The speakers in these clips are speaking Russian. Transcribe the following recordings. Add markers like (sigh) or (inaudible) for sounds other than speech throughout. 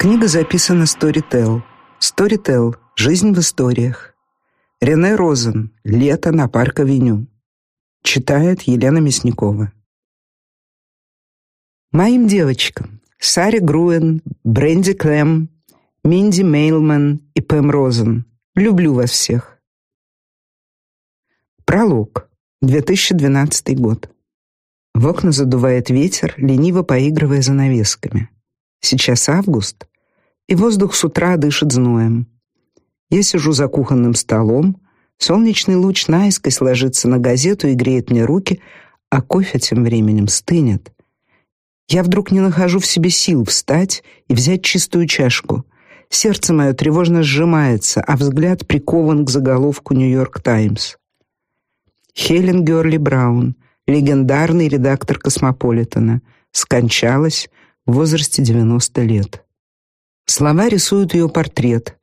Книга записана Storytel. Storytel. Жизнь в историях. Рене Розен. Лето на Парк-авеню. Читает Елена Мясникова. Моим девочкам. Саре Груен, Бренди Клем, Минди Мейлман и Пэм Розен. Люблю вас всех. Пролог. 2012 год. В окна задувает ветер, лениво поигрывая занавесками. Сейчас август, и воздух с утра дышит зноем. Я сижу за кухонным столом, солнечный луч наискось ложится на газету и греет мне руки, а кофе тем временем стынет. Я вдруг не нахожу в себе сил встать и взять чистую чашку. Сердце мое тревожно сжимается, а взгляд прикован к заголовку Нью-Йорк Таймс. Хелен Герли Браун, легендарный редактор Космополитена, скончалась в возрасте 90 лет. Слова рисуют ее портрет,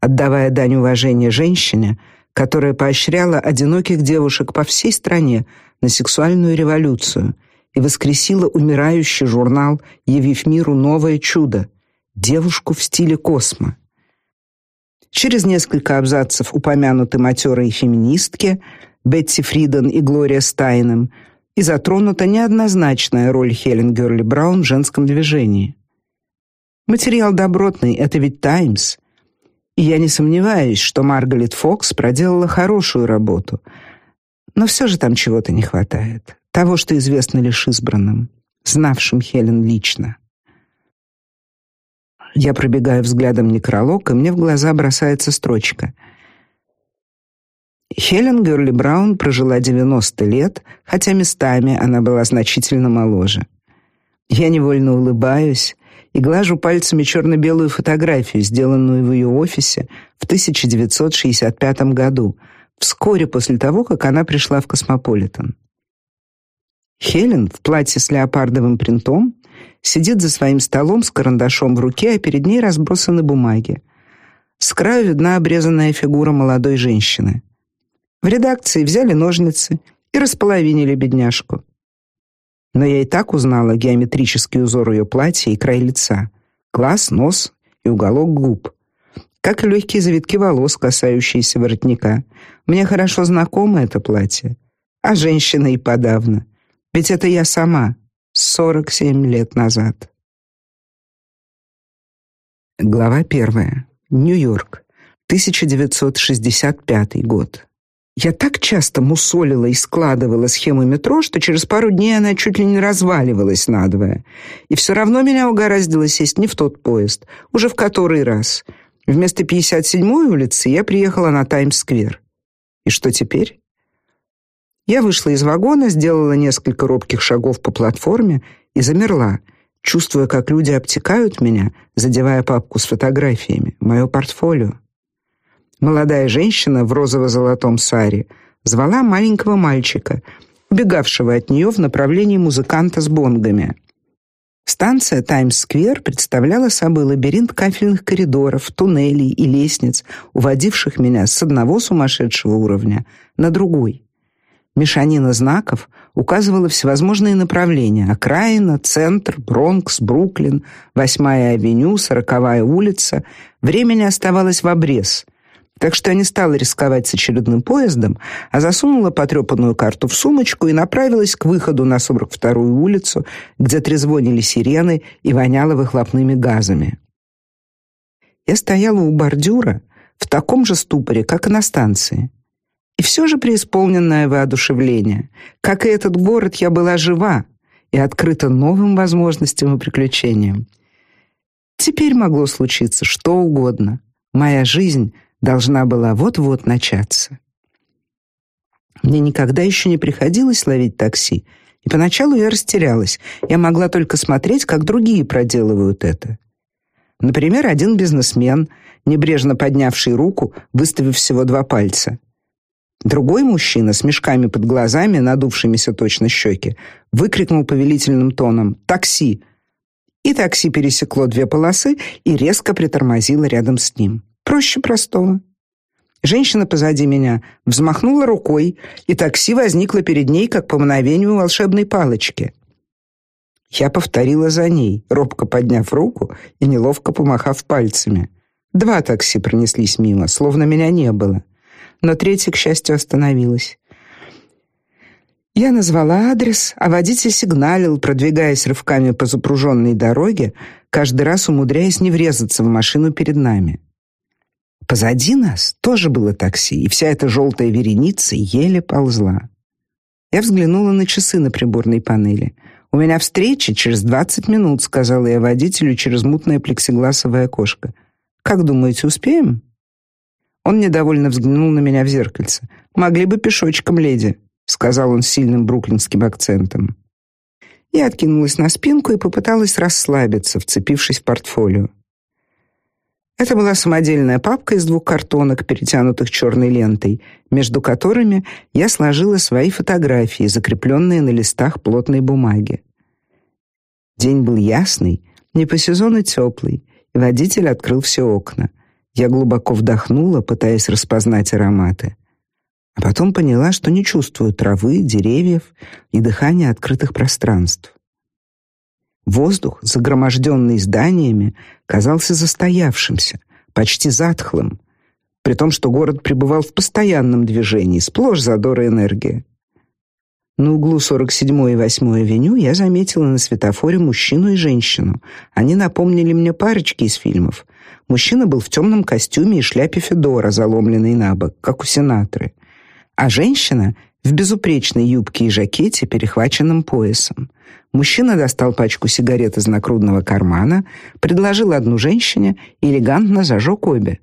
отдавая дань уважения женщине, которая поощряла одиноких девушек по всей стране на сексуальную революцию и воскресила умирающий журнал, явив миру новое чудо девушку в стиле космо. Через несколько абзацев упомянуты матерые феминистки Бетти Фриден и Глория Стайнем, и затронута неоднозначная роль Хелен Герли Браун в женском движении. Материал добротный, это ведь Таймс. И я не сомневаюсь, что Маргарет Фокс проделала хорошую работу. Но все же там чего-то не хватает. Того, что известно лишь избранным, знавшим Хелен лично. Я пробегаю взглядом некролог, и мне в глаза бросается строчка. Хелен Герли Браун прожила 90 лет, хотя местами она была значительно моложе. Я невольно улыбаюсь, и глажу пальцами черно-белую фотографию, сделанную в ее офисе в 1965 году, вскоре после того, как она пришла в Космополитен. Хелен в платье с леопардовым принтом сидит за своим столом с карандашом в руке, а перед ней разбросаны бумаги. С краю видна обрезанная фигура молодой женщины. В редакции взяли ножницы и располовинили бедняжку но я и так узнала геометрический узор ее платья и край лица, глаз, нос и уголок губ, как и легкие завитки волос, касающиеся воротника. Мне хорошо знакомо это платье, а женщина и подавно, ведь это я сама, 47 лет назад. Глава первая. Нью-Йорк, 1965 год. Я так часто мусолила и складывала схему метро, что через пару дней она чуть ли не разваливалась надвое. И все равно меня угораздило сесть не в тот поезд, уже в который раз. Вместо 57-й улицы я приехала на Таймс-сквер. И что теперь? Я вышла из вагона, сделала несколько робких шагов по платформе и замерла, чувствуя, как люди обтекают меня, задевая папку с фотографиями, мое портфолио. Молодая женщина в розово-золотом саре звала маленького мальчика, убегавшего от нее в направлении музыканта с бонгами. Станция Таймс-сквер представляла собой лабиринт кафельных коридоров, туннелей и лестниц, уводивших меня с одного сумасшедшего уровня на другой. Мешанина знаков указывала всевозможные направления: окраина, центр, Бронкс, Бруклин, Восьмая авеню, Сороковая улица. Времени оставалось в обрез — так что я не стала рисковать с очередным поездом, а засунула потрепанную карту в сумочку и направилась к выходу на 42-ю улицу, где трезвонили сирены и воняло выхлопными газами. Я стояла у бордюра в таком же ступоре, как и на станции. И все же преисполненное воодушевление. Как и этот город, я была жива и открыта новым возможностям и приключениям. Теперь могло случиться что угодно. Моя жизнь — должна была вот-вот начаться. Мне никогда еще не приходилось ловить такси, и поначалу я растерялась. Я могла только смотреть, как другие проделывают это. Например, один бизнесмен, небрежно поднявший руку, выставив всего два пальца. Другой мужчина с мешками под глазами, надувшимися точно щеки, выкрикнул повелительным тоном: "Такси!" И такси пересекло две полосы и резко притормозило рядом с ним. Проще простого. Женщина позади меня взмахнула рукой, и такси возникло перед ней, как по мановению волшебной палочки. Я повторила за ней, робко подняв руку и неловко помахав пальцами. Два такси пронеслись мимо, словно меня не было. Но третье, к счастью, остановилось. Я назвала адрес, а водитель сигналил, продвигаясь рывками по запруженной дороге, каждый раз умудряясь не врезаться в машину перед нами. Позади нас тоже было такси, и вся эта желтая вереница еле ползла. Я взглянула на часы на приборной панели. У меня встреча через двадцать минут, сказала я водителю через мутное плексигласовое окошко. Как думаете, успеем? Он недовольно взглянул на меня в зеркальце. Могли бы пешочком, леди, сказал он с сильным бруклинским акцентом. Я откинулась на спинку и попыталась расслабиться, вцепившись в портфолио. Это была самодельная папка из двух картонок, перетянутых черной лентой, между которыми я сложила свои фотографии, закрепленные на листах плотной бумаги. День был ясный, не по сезону теплый, и водитель открыл все окна. Я глубоко вдохнула, пытаясь распознать ароматы. А потом поняла, что не чувствую травы, деревьев и дыхания открытых пространств. Воздух, загроможденный зданиями, казался застоявшимся, почти затхлым, при том, что город пребывал в постоянном движении, сплошь задор и энергия. На углу 47 и 8 авеню я заметила на светофоре мужчину и женщину. Они напомнили мне парочки из фильмов. Мужчина был в темном костюме и шляпе федора, заломленной на бок, как у сенаторы, а женщина в безупречной юбке и жакете, перехваченном поясом. Мужчина достал пачку сигарет из нагрудного кармана, предложил одну женщине элегантно зажег обе.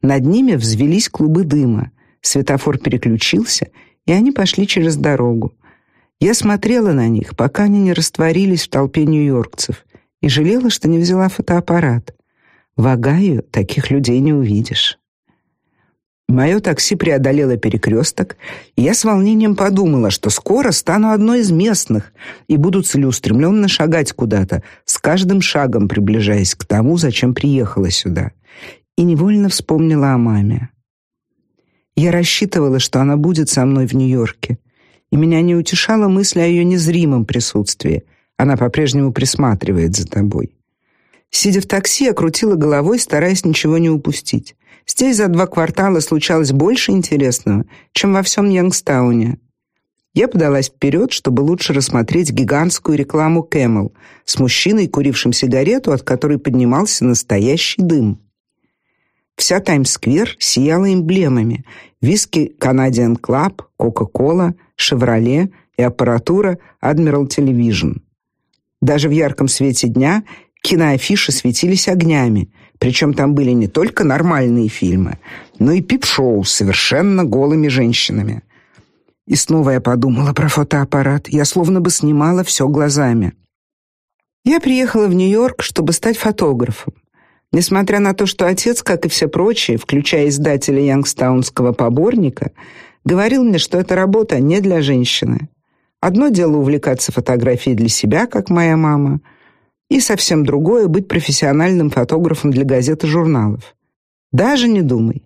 Над ними взвились клубы дыма. Светофор переключился, и они пошли через дорогу. Я смотрела на них, пока они не растворились в толпе нью-йоркцев, и жалела, что не взяла фотоаппарат. В Огайо таких людей не увидишь. Мое такси преодолело перекресток, и я с волнением подумала, что скоро стану одной из местных и буду целеустремленно шагать куда-то, с каждым шагом приближаясь к тому, зачем приехала сюда. И невольно вспомнила о маме. Я рассчитывала, что она будет со мной в Нью-Йорке, и меня не утешала мысль о ее незримом присутствии. Она по-прежнему присматривает за тобой. Сидя в такси, я крутила головой, стараясь ничего не упустить. Здесь за два квартала случалось больше интересного, чем во всем Янгстауне. Я подалась вперед, чтобы лучше рассмотреть гигантскую рекламу Camel с мужчиной, курившим сигарету, от которой поднимался настоящий дым. Вся Таймс-сквер сияла эмблемами: виски Canadian Club, Coca-Cola, Chevrolet и аппаратура Admiral Television. Даже в ярком свете дня киноафиши светились огнями, причем там были не только нормальные фильмы, но и пип-шоу с совершенно голыми женщинами. И снова я подумала про фотоаппарат. Я словно бы снимала все глазами. Я приехала в Нью-Йорк, чтобы стать фотографом. Несмотря на то, что отец, как и все прочие, включая издателя Янгстаунского поборника, говорил мне, что эта работа не для женщины. Одно дело увлекаться фотографией для себя, как моя мама, и совсем другое быть профессиональным фотографом для газет и журналов. Даже не думай.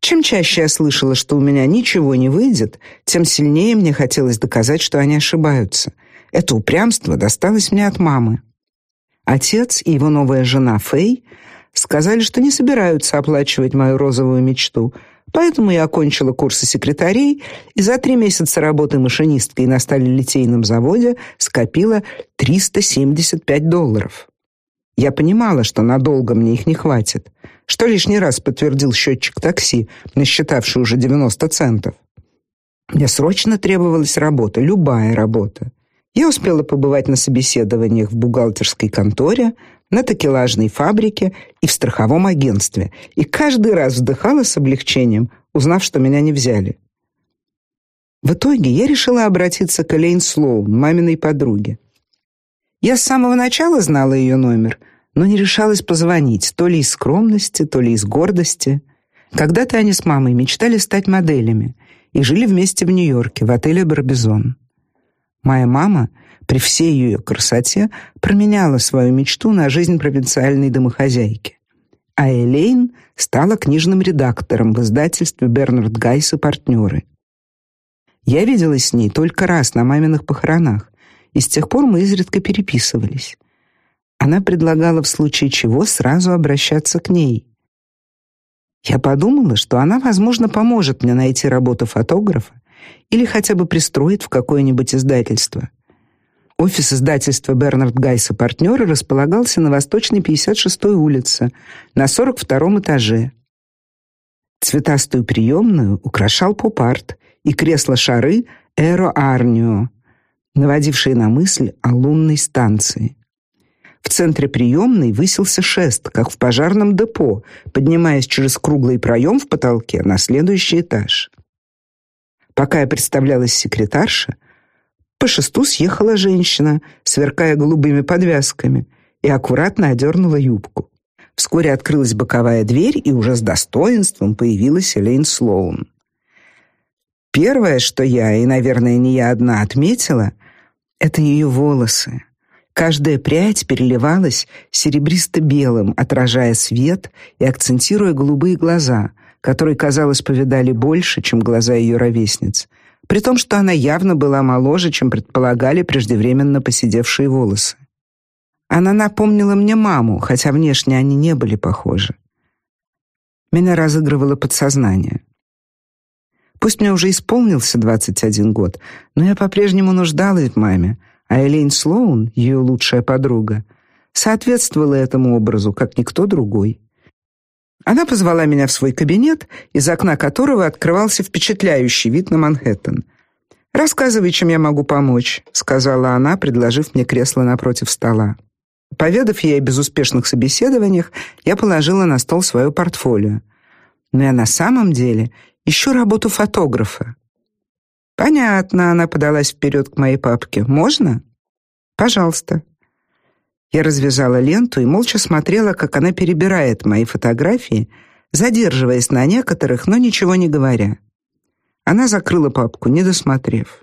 Чем чаще я слышала, что у меня ничего не выйдет, тем сильнее мне хотелось доказать, что они ошибаются. Это упрямство досталось мне от мамы. Отец и его новая жена Фэй сказали, что не собираются оплачивать мою розовую мечту, Поэтому я окончила курсы секретарей и за три месяца работы машинисткой на сталелитейном заводе скопила 375 долларов. Я понимала, что надолго мне их не хватит, что лишний раз подтвердил счетчик такси, насчитавший уже 90 центов. Мне срочно требовалась работа, любая работа. Я успела побывать на собеседованиях в бухгалтерской конторе, на такелажной фабрике и в страховом агентстве, и каждый раз вздыхала с облегчением, узнав, что меня не взяли. В итоге я решила обратиться к Элейн Слоун, маминой подруге. Я с самого начала знала ее номер, но не решалась позвонить, то ли из скромности, то ли из гордости. Когда-то они с мамой мечтали стать моделями и жили вместе в Нью-Йорке в отеле Барбизон. Моя мама при всей ее красоте променяла свою мечту на жизнь провинциальной домохозяйки. А Элейн стала книжным редактором в издательстве Бернард Гайс и партнеры. Я виделась с ней только раз на маминых похоронах, и с тех пор мы изредка переписывались. Она предлагала в случае чего сразу обращаться к ней. Я подумала, что она, возможно, поможет мне найти работу фотографа или хотя бы пристроит в какое-нибудь издательство. Офис издательства Бернард Гайс и партнеры располагался на Восточной 56-й улице, на 42-м этаже. Цветастую приемную украшал поп-арт и кресло-шары Эро Арнио, наводившие на мысль о лунной станции. В центре приемной высился шест, как в пожарном депо, поднимаясь через круглый проем в потолке на следующий этаж. Пока я представлялась секретарша, по шесту съехала женщина, сверкая голубыми подвязками, и аккуратно одернула юбку. Вскоре открылась боковая дверь, и уже с достоинством появилась Элейн Слоун. Первое, что я, и, наверное, не я одна отметила, это ее волосы. Каждая прядь переливалась серебристо-белым, отражая свет и акцентируя голубые глаза, которые, казалось, повидали больше, чем глаза ее ровесниц, при том, что она явно была моложе, чем предполагали преждевременно поседевшие волосы. Она напомнила мне маму, хотя внешне они не были похожи. Меня разыгрывало подсознание. Пусть мне уже исполнился 21 год, но я по-прежнему нуждалась в маме, а Элейн Слоун, ее лучшая подруга, соответствовала этому образу, как никто другой. Она позвала меня в свой кабинет, из окна которого открывался впечатляющий вид на Манхэттен. «Рассказывай, чем я могу помочь», — сказала она, предложив мне кресло напротив стола. Поведав ей о безуспешных собеседованиях, я положила на стол свое портфолио. Но я на самом деле ищу работу фотографа. Понятно, она подалась вперед к моей папке. Можно? Пожалуйста. Я развязала ленту и молча смотрела, как она перебирает мои фотографии, задерживаясь на некоторых, но ничего не говоря. Она закрыла папку, не досмотрев.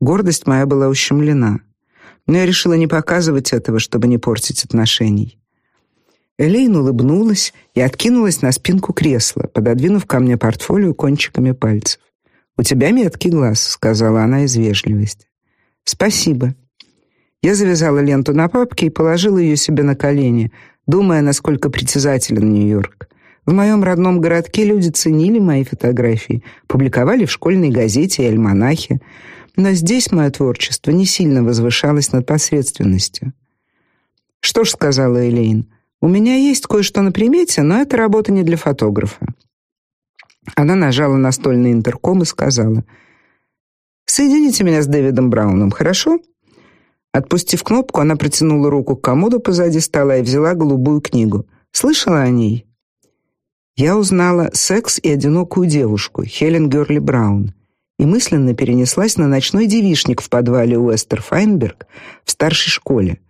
Гордость моя была ущемлена. Но я решила не показывать этого, чтобы не портить отношений. Элейн улыбнулась и откинулась на спинку кресла, пододвинув ко мне портфолио кончиками пальцев. У тебя меткий глаз, сказала она из вежливости. Спасибо. Я завязала ленту на папке и положила ее себе на колени, думая, насколько притязателен Нью-Йорк. В моем родном городке люди ценили мои фотографии, публиковали в школьной газете и альманахе, но здесь мое творчество не сильно возвышалось над посредственностью. Что ж, сказала Элейн, у меня есть кое-что на примете, но это работа не для фотографа. Она нажала настольный интерком и сказала: "Соедините меня с Дэвидом Брауном, хорошо?" Отпустив кнопку, она протянула руку к комоду позади стола и взяла голубую книгу. Слышала о ней? Я узнала «Секс и одинокую девушку» Хелен Герли Браун и мысленно перенеслась на ночной девичник в подвале Уэстер Файнберг в старшей школе.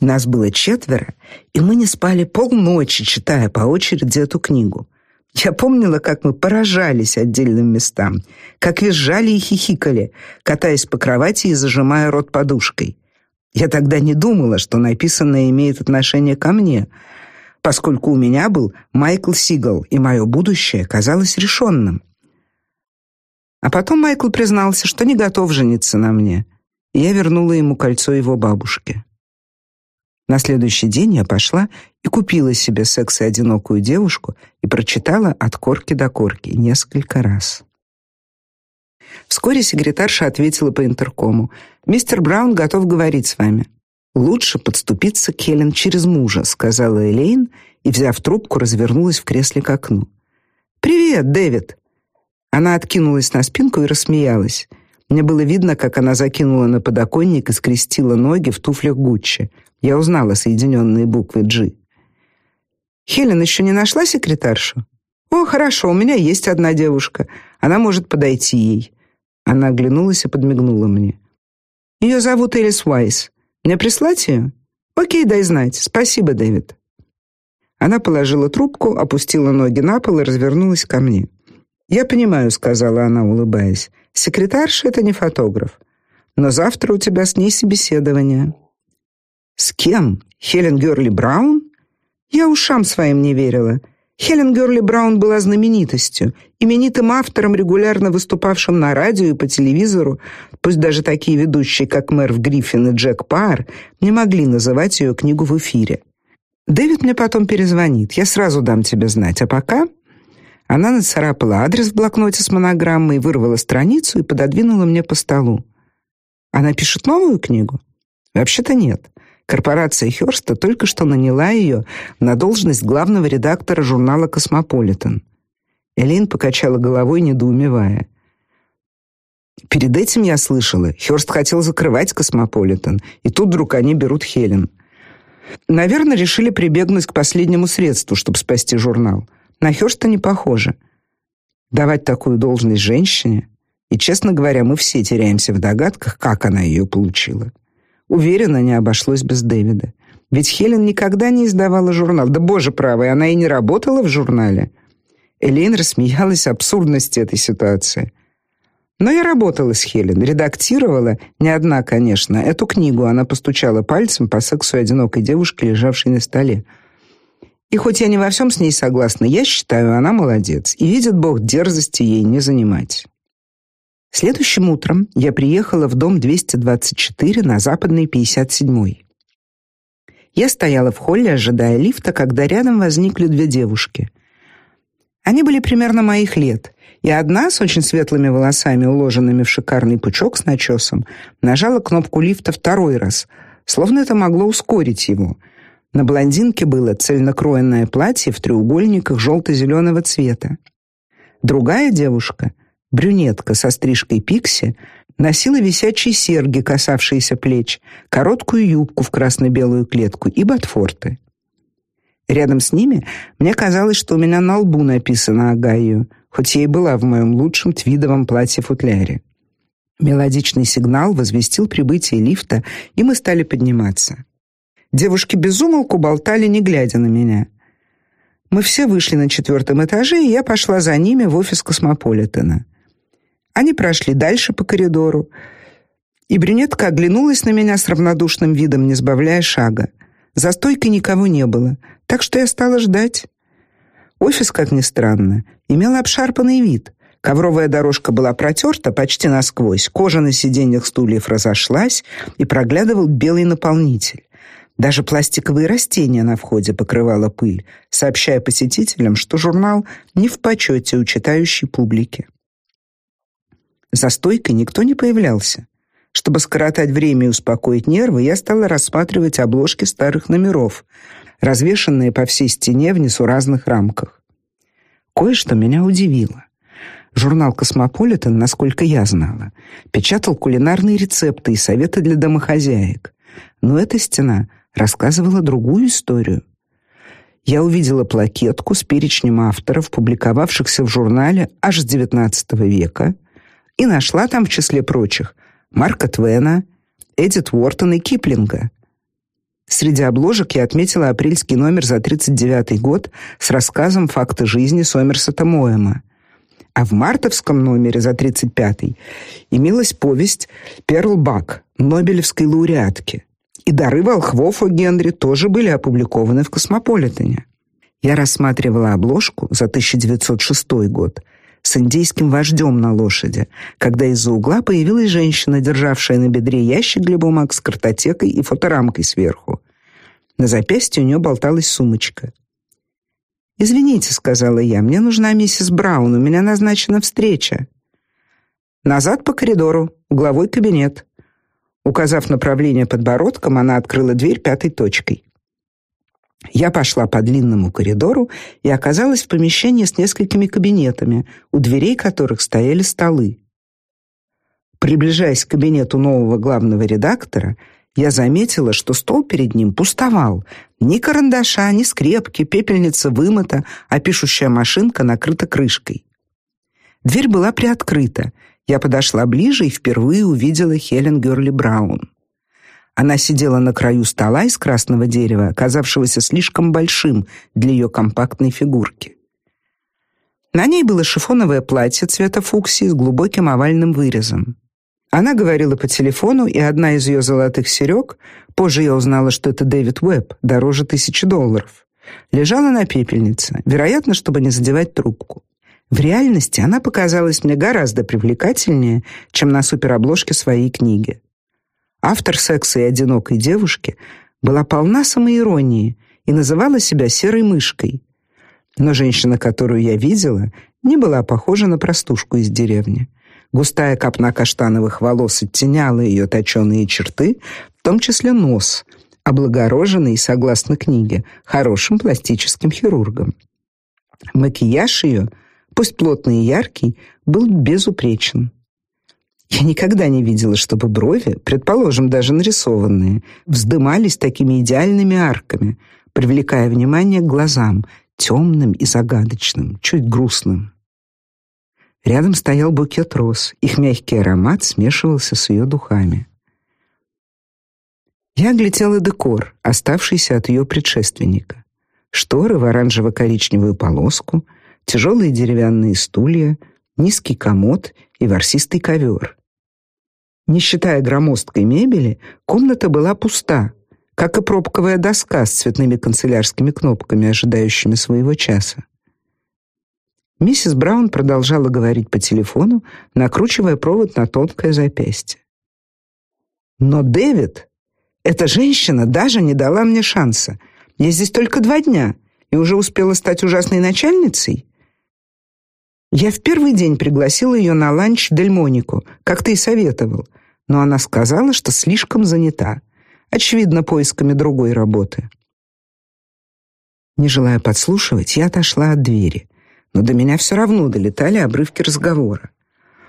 Нас было четверо, и мы не спали полночи, читая по очереди эту книгу. Я помнила, как мы поражались отдельным местам, как визжали и хихикали, катаясь по кровати и зажимая рот подушкой. Я тогда не думала, что написанное имеет отношение ко мне, поскольку у меня был Майкл Сигал, и мое будущее казалось решенным. А потом Майкл признался, что не готов жениться на мне, и я вернула ему кольцо его бабушки. На следующий день я пошла и купила себе секс и одинокую девушку и прочитала от корки до корки несколько раз. Вскоре секретарша ответила по интеркому: "Мистер Браун готов говорить с вами". "Лучше подступиться к Хелен через мужа", сказала Элейн и, взяв трубку, развернулась в кресле к окну. "Привет, Дэвид". Она откинулась на спинку и рассмеялась. Мне было видно, как она закинула на подоконник и скрестила ноги в туфлях Гуччи. Я узнала соединенные буквы G. Хелен еще не нашла секретаршу? О, хорошо, у меня есть одна девушка. Она может подойти ей. Она оглянулась и подмигнула мне. Ее зовут Элис Уайс. Мне прислать ее? О'кей, дай знать. Спасибо, Дэвид. Она положила трубку, опустила ноги на пол и развернулась ко мне. "Я понимаю", сказала она, улыбаясь. "Секретарша это не фотограф. Но завтра у тебя с ней собеседование". С кем? Хелен Герли Браун? Я ушам своим не верила. Хелен Герли Браун была знаменитостью, именитым автором, регулярно выступавшим на радио и по телевизору. Пусть даже такие ведущие, как Мерв Гриффин и Джек Парр, не могли называть ее книгу в эфире. Дэвид мне потом перезвонит, я сразу дам тебе знать, а пока... Она нацарапала адрес в блокноте с монограммой, вырвала страницу и пододвинула мне по столу. Она пишет новую книгу? Вообще-то нет. Корпорация Хёрста только что наняла ее на должность главного редактора журнала Космополитен. Элейн покачала головой, недоумевая. Перед этим я слышала, Хёрст хотел закрывать Космополитен, и тут вдруг они берут Хелен. Наверное, решили прибегнуть к последнему средству, чтобы спасти журнал. На Хёрста не похоже. Давать такую должность женщине, и, честно говоря, мы все теряемся в догадках, как она ее получила. Уверена, не обошлось без Дэвида. Ведь Хелен никогда не издавала журнал. Да боже правый, она и не работала в журнале. Элейн рассмеялась абсурдности этой ситуации. Но я работала с Хелен, редактировала, не одна, конечно, эту книгу. Она постучала пальцем по сексу одинокой девушки, лежавшей на столе. И хоть я не во всем с ней согласна, я считаю, она молодец, и видит Бог дерзости ей не занимать. Следующим утром я приехала в дом 224 на Западной 57-й. Я стояла в холле, ожидая лифта, когда рядом возникли две девушки. Они были примерно моих лет, и одна с очень светлыми волосами, уложенными в шикарный пучок с начесом, нажала кнопку лифта второй раз, словно это могло ускорить его. На блондинке было цельнокроенное платье в треугольниках желто зеленого цвета. Другая девушка — брюнетка со стрижкой пикси, носила висячие серьги, касавшиеся плеч, короткую юбку в красно-белую клетку и ботфорты. Рядом с ними мне казалось, что у меня на лбу написано Агаю, хоть я и была в моем лучшем твидовом платье-футляре. Мелодичный сигнал возвестил прибытие лифта, и мы стали подниматься. Девушки безумолку болтали, не глядя на меня. Мы все вышли на четвертом этаже, и я пошла за ними в офис Космополитена. Они прошли дальше по коридору, и брюнетка оглянулась на меня с равнодушным видом, не сбавляя шага. За стойкой никого не было, так что я стала ждать. Офис, как ни странно, имел обшарпанный вид. Ковровая дорожка была протерта почти насквозь, кожа на сиденьях стульев разошлась, и проглядывал белый наполнитель. Даже пластиковые растения на входе покрывала пыль, сообщая посетителям, что журнал не в почете у читающей публики. За стойкой никто не появлялся. Чтобы скоротать время и успокоить нервы, я стала рассматривать обложки старых номеров, развешанные по всей стене в несуразных рамках. Кое-что меня удивило. Журнал Космополитен, насколько я знала, печатал кулинарные рецепты и советы для домохозяек. Но эта стена рассказывала другую историю. Я увидела плакетку с перечнем авторов, публиковавшихся в журнале аж с XIX века, и нашла там в числе прочих Марка Твена, Эдит Уортон и Киплинга. Среди обложек я отметила апрельский номер за 39 год с рассказом факты жизни Сомерсета Моэма. А в мартовском номере за 35 имелась повесть Перл Бак, Нобелевской лауреатки. И дары волхвов о Генри тоже были опубликованы в Космополитене. Я рассматривала обложку за 1906 год с индейским вождем на лошади, когда из-за угла появилась женщина, державшая на бедре ящик для бумаг с картотекой и фоторамкой сверху. На запястье у нее болталась сумочка. «Извините», — сказала я, — «мне нужна миссис Браун, у меня назначена встреча». «Назад по коридору, угловой кабинет». Указав направление подбородком, она открыла дверь пятой точкой. Я пошла по длинному коридору и оказалась в помещении с несколькими кабинетами, у дверей которых стояли столы. Приближаясь к кабинету нового главного редактора, я заметила, что стол перед ним пустовал. Ни карандаша, ни скрепки, пепельница вымыта, а пишущая машинка накрыта крышкой. Дверь была приоткрыта. Я подошла ближе и впервые увидела Хелен Герли Браун. Она сидела на краю стола из красного дерева, оказавшегося слишком большим для ее компактной фигурки. На ней было шифоновое платье цвета фуксии с глубоким овальным вырезом. Она говорила по телефону, и одна из ее золотых серег, позже я узнала, что это Дэвид Уэбб, дороже тысячи долларов, Лежала на пепельнице, вероятно, чтобы не задевать трубку. В реальности она показалась мне гораздо привлекательнее, чем на суперобложке своей книги. Автор «Секса и одинокой девушки» была полна самоиронии и называла себя серой мышкой. Но женщина, которую я видела, не была похожа на простушку из деревни. Густая копна каштановых волос оттеняла ее точеные черты, в том числе нос, облагороженный, согласно книге, хорошим пластическим хирургом. Макияж ее, пусть плотный и яркий, был безупречен. Я никогда не видела, чтобы брови, предположим, даже нарисованные, вздымались такими идеальными арками, привлекая внимание к глазам, темным и загадочным, чуть грустным. Рядом стоял букет роз. Их мягкий аромат смешивался с ее духами. Я глядела декор, оставшийся от ее предшественника. Шторы в оранжево-коричневую полоску, тяжелые деревянные стулья, низкий комод и ворсистый ковер. Не считая громоздкой мебели, комната была пуста, как и пробковая доска с цветными канцелярскими кнопками, ожидающими своего часа. Миссис Браун продолжала говорить по телефону, накручивая провод на тонкое запястье. Но Дэвид, эта женщина даже не дала мне шанса. Я здесь только два дня и уже успела стать ужасной начальницей. Я в первый день пригласила ее на ланч Дельмонику, как ты и советовал, но она сказала, что слишком занята очевидно, поисками другой работы. Не желая подслушивать, я отошла от двери, но до меня все равно долетали обрывки разговора.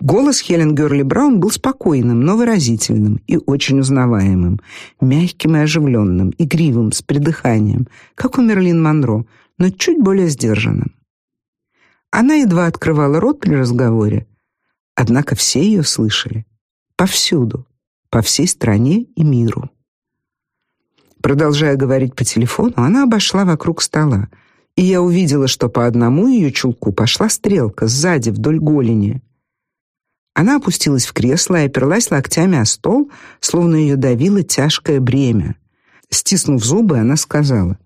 Голос Хелен Герли Браун был спокойным, но выразительным и очень узнаваемым, мягким и оживленным, игривым, с придыханием, как у Мерлин Монро, но чуть более сдержанным. Она едва открывала рот при разговоре, однако все ее слышали. Повсюду, по всей стране и миру. Продолжая говорить по телефону, она обошла вокруг стола, и я увидела, что по одному ее чулку пошла стрелка сзади вдоль голени. Она опустилась в кресло и оперлась локтями о стол, словно ее давило тяжкое бремя. Стиснув зубы, она сказала: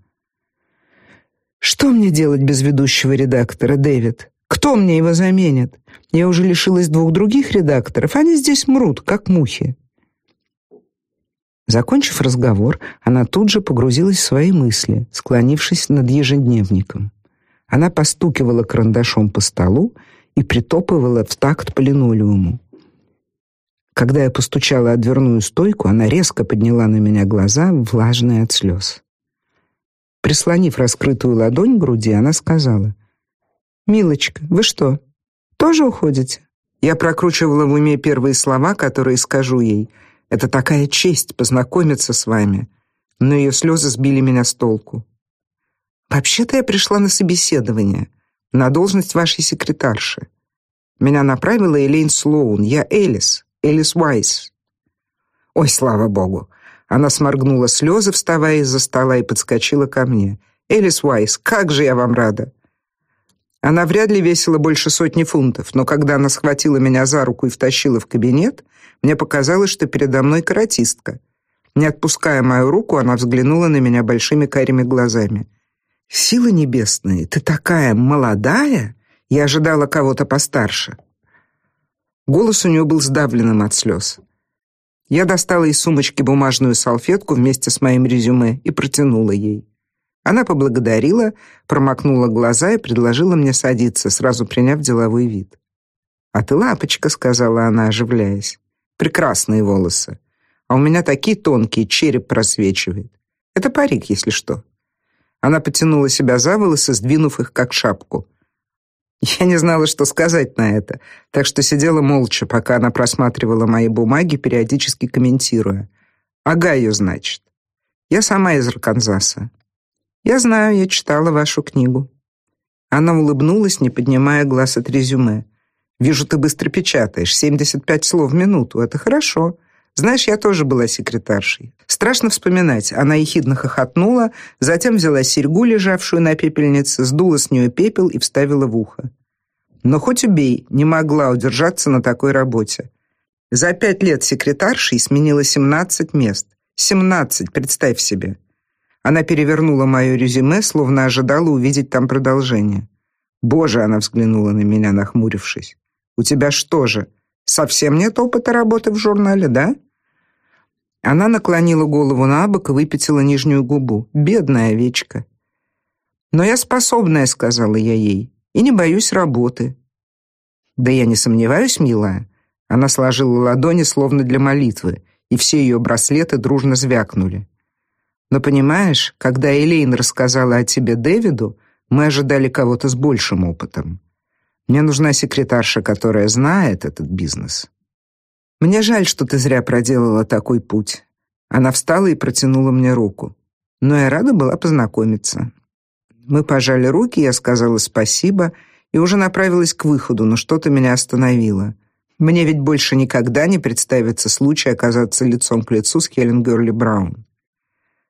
"Что мне делать без ведущего редактора, Дэвид? Кто мне его заменит? Я уже лишилась двух других редакторов, они здесь мрут, как мухи". Закончив разговор, она тут же погрузилась в свои мысли, склонившись над ежедневником. Она постукивала карандашом по столу и притопывала в такт по линолеуму. Когда я постучала о дверную стойку, она резко подняла на меня глаза, влажные от слез. Прислонив раскрытую ладонь к груди, она сказала: "Милочка, вы что, тоже уходите?" Я прокручивала в уме первые слова, которые скажу ей. Это такая честь познакомиться с вами. Но ее слезы сбили меня с толку. Вообще-то я пришла на собеседование на должность вашей секретарши. Меня направила Элейн Слоун. Я Элис, Элис Уайс. Ой, слава богу. Она сморгнула слезы, вставая из-за стола и подскочила ко мне. Элис Уайс, как же я вам рада. Она вряд ли весила больше сотни фунтов, но когда она схватила меня за руку и втащила в кабинет, мне показалось, что передо мной каратистка. Не отпуская мою руку, она взглянула на меня большими карими глазами. Силы небесные, ты такая молодая? Я ожидала кого-то постарше. Голос у нее был сдавленным от слез. Я достала из сумочки бумажную салфетку вместе с моим резюме и протянула ей. Она поблагодарила, промокнула глаза и предложила мне садиться, сразу приняв деловой вид. "А ты лапочка", сказала она, оживляясь. "Прекрасные волосы. А у меня такие тонкие, череп просвечивает. Это парик, если что". Она потянула себя за волосы, сдвинув их как шапку. Я не знала, что сказать на это, так что сидела молча, пока она просматривала мои бумаги, периодически комментируя. Ага, ее значит. Я сама из Арканзаса. Я знаю, я читала вашу книгу. Она улыбнулась, не поднимая глаз от резюме. Вижу, ты быстро печатаешь, 75 слов в минуту. Это хорошо. Знаешь, я тоже была секретаршей. Страшно вспоминать. Она ехидно хохотнула, затем взяла серьгу, лежавшую на пепельнице, сдула с нее пепел и вставила в ухо. Но хоть убей, не могла удержаться на такой работе. За пять лет секретаршей сменила 17 мест. 17, представь себе. Она перевернула мое резюме, словно ожидала увидеть там продолжение. Боже, она взглянула на меня, нахмурившись. У тебя что же, совсем нет опыта работы в журнале, да? Она наклонила голову на бок и выпятила нижнюю губу. Бедная овечка. Но я способная, сказала я ей, и не боюсь работы. Да я не сомневаюсь, милая. Она сложила ладони словно для молитвы, и все ее браслеты дружно звякнули. Но понимаешь, когда Элейн рассказала о тебе Дэвиду, мы ожидали кого-то с большим опытом. Мне нужна секретарша, которая знает этот бизнес. Мне жаль, что ты зря проделала такой путь. Она встала и протянула мне руку. Но я рада была познакомиться. Мы пожали руки, я сказала спасибо и уже направилась к выходу, но что-то меня остановило. Мне ведь больше никогда не представится случай оказаться лицом к лицу с Хелен Герли Браун.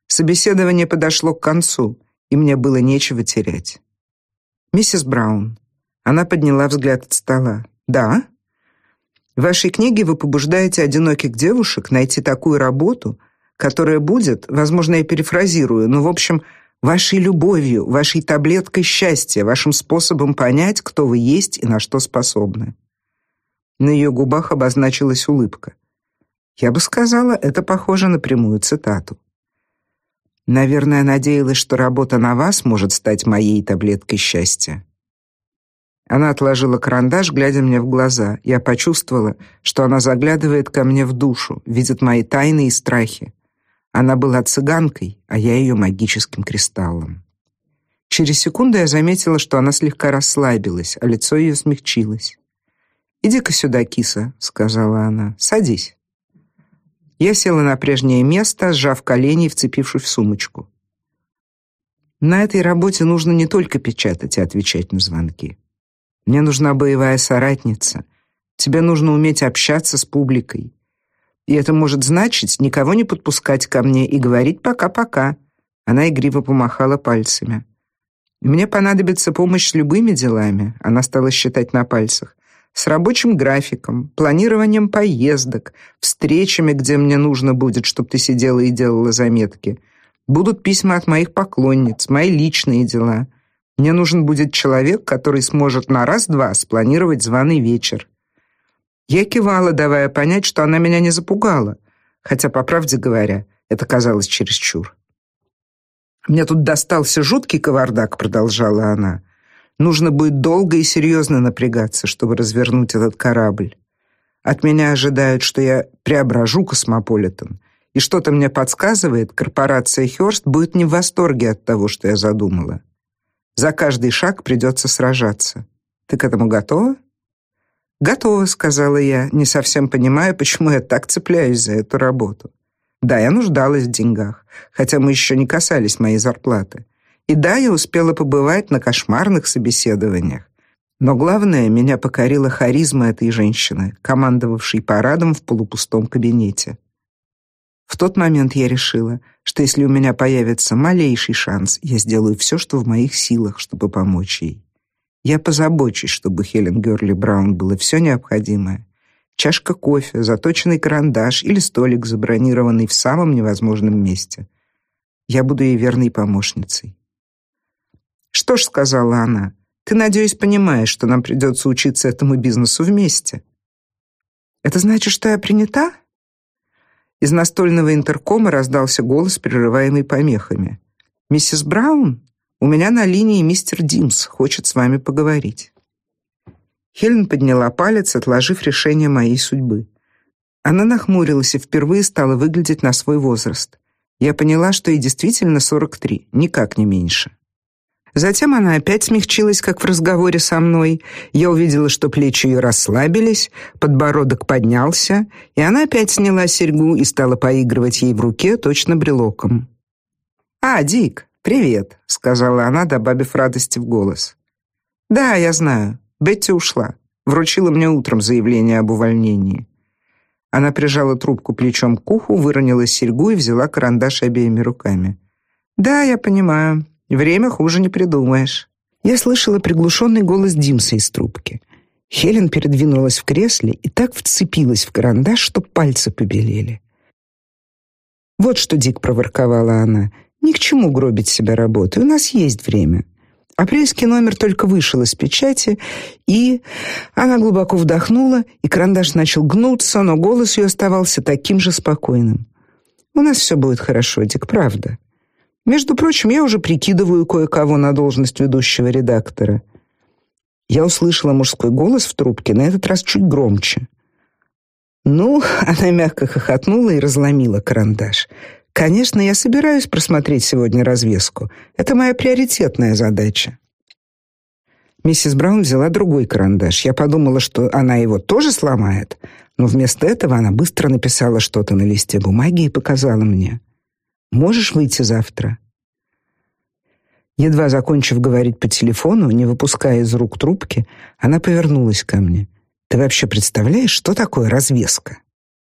Собеседование подошло к концу, и мне было нечего терять. Миссис Браун, она подняла взгляд от стола. Да. В вашей книге вы побуждаете одиноких девушек найти такую работу, которая будет, возможно, я перефразирую, но в общем, вашей любовью, вашей таблеткой счастья, вашим способом понять, кто вы есть и на что способны. На ее губах обозначилась улыбка. Я бы сказала, это похоже на прямую цитату. Наверное, надеялась, что работа на вас может стать моей таблеткой счастья. Она отложила карандаш, глядя мне в глаза. Я почувствовала, что она заглядывает ко мне в душу, видит мои тайны и страхи. Она была цыганкой, а я ее магическим кристаллом. Через секунду я заметила, что она слегка расслабилась, а лицо ее смягчилось. «Иди-ка сюда, киса», — сказала она. «Садись». Я села на прежнее место, сжав колени и вцепившись в сумочку. На этой работе нужно не только печатать и отвечать на звонки. Мне нужна боевая соратница. Тебе нужно уметь общаться с публикой. И это может значить никого не подпускать ко мне и говорить пока-пока. Она игриво помахала пальцами. Мне понадобится помощь с любыми делами, она стала считать на пальцах. С рабочим графиком, планированием поездок, встречами, где мне нужно будет, чтобы ты сидела и делала заметки. Будут письма от моих поклонниц, мои личные дела — мне нужен будет человек, который сможет на раз-два спланировать званый вечер. Я кивала, давая понять, что она меня не запугала, хотя, по правде говоря, это казалось чересчур. «Мне тут достался жуткий кавардак», — продолжала она. «Нужно будет долго и серьезно напрягаться, чтобы развернуть этот корабль. От меня ожидают, что я преображу Космополитен, и что-то мне подсказывает, корпорация Хёрст будет не в восторге от того, что я задумала. За каждый шаг придется сражаться. Ты к этому готова? Готова, сказала я, не совсем понимая, почему я так цепляюсь за эту работу. Да, я нуждалась в деньгах, хотя мы еще не касались моей зарплаты. И да, я успела побывать на кошмарных собеседованиях. Но главное, меня покорила харизма этой женщины, командовавшей парадом в полупустом кабинете. В тот момент я решила, что если у меня появится малейший шанс, я сделаю все, что в моих силах, чтобы помочь ей. Я позабочусь, чтобы Хелен Герли Браун было все необходимое. Чашка кофе, заточенный карандаш или столик, забронированный в самом невозможном месте. Я буду ей верной помощницей. «Что ж», — сказала она, — «ты, надеюсь, понимаешь, что нам придется учиться этому бизнесу вместе». «Это значит, что я принята?» Из настольного интеркома раздался голос, прерываемый помехами. «Миссис Браун, у меня на линии мистер Димс, хочет с вами поговорить». Хелен подняла палец, отложив решение моей судьбы. Она нахмурилась и впервые стала выглядеть на свой возраст. Я поняла, что ей действительно 43, никак не меньше. Затем она опять смягчилась, как в разговоре со мной. Я увидела, что плечи ее расслабились, подбородок поднялся, и она опять сняла серьгу и стала поигрывать ей в руке точно брелоком. «А, Дик, привет», — сказала она, добавив радости в голос. «Да, я знаю. Бетти ушла. Вручила мне утром заявление об увольнении». Она прижала трубку плечом к уху, выронила серьгу и взяла карандаш обеими руками. «Да, я понимаю. Время хуже не придумаешь. Я слышала приглушенный голос Димса из трубки. Хелен передвинулась в кресле и так вцепилась в карандаш, что пальцы побелели. Вот что Дик проворковала она. Ни к чему гробить себя работой. У нас есть время. Апрельский номер только вышел из печати, и она глубоко вдохнула, и карандаш начал гнуться, но голос ее оставался таким же спокойным. У нас все будет хорошо, Дик, правда. Между прочим, я уже прикидываю кое-кого на должность ведущего редактора. Я услышала мужской голос в трубке, на этот раз чуть громче. Ну, (laughs) она мягко хохотнула и разломила карандаш. Конечно, я собираюсь просмотреть сегодня развеску. Это моя приоритетная задача. Миссис Браун взяла другой карандаш. Я подумала, что она его тоже сломает, но вместо этого она быстро написала что-то на листе бумаги и показала мне. Можешь выйти завтра? Едва закончив говорить по телефону, не выпуская из рук трубки, она повернулась ко мне. Ты вообще представляешь, что такое развеска?